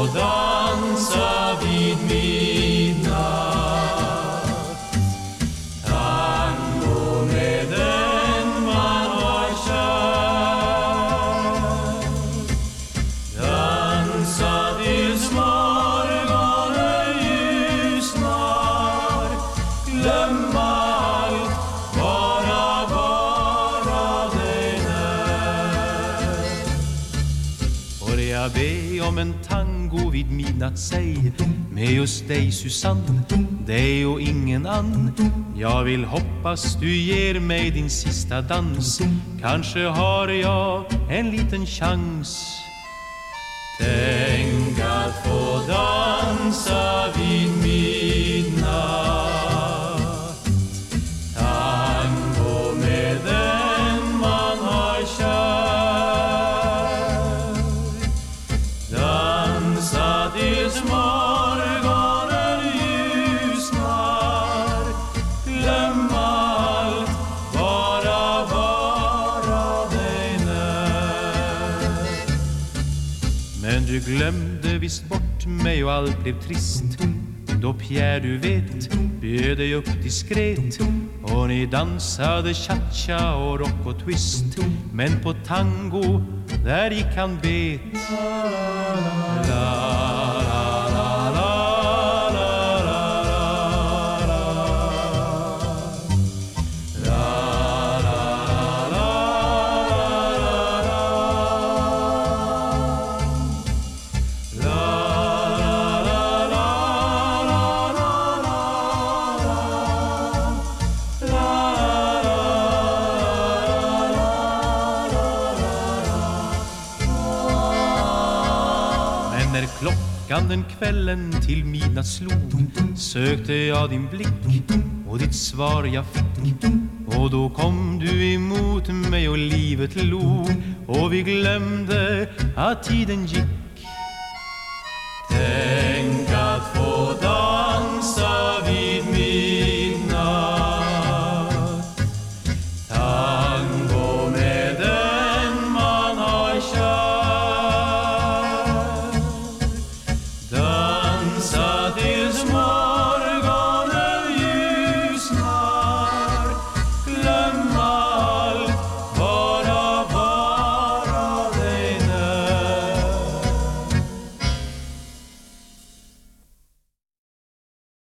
och dansa vid midnatt. Tango med den man har kär Dansa tills morgonen ljusnar. Glöm jag be om en tango vid midnatt, säg Med just dig Susanne, dig och ingen ann. Jag vill hoppas du ger mig din sista dans. Kanske har jag en liten chans. Tänk tills morgonen ljusnar Glöm allt, bara vara dig när. Men du glömde visst bort mig och allt blev trist. Då Pierre du vet bjöd dig upp diskret. Och ni dansade cha-cha och rock och twist. Men på tango, där gick han bet. La, la, när klockan den kvällen till midnatt slog. Sökte jag din blick och ditt svar jag fick. Och då kom du emot mig och livet log. Och vi glömde att tiden gick.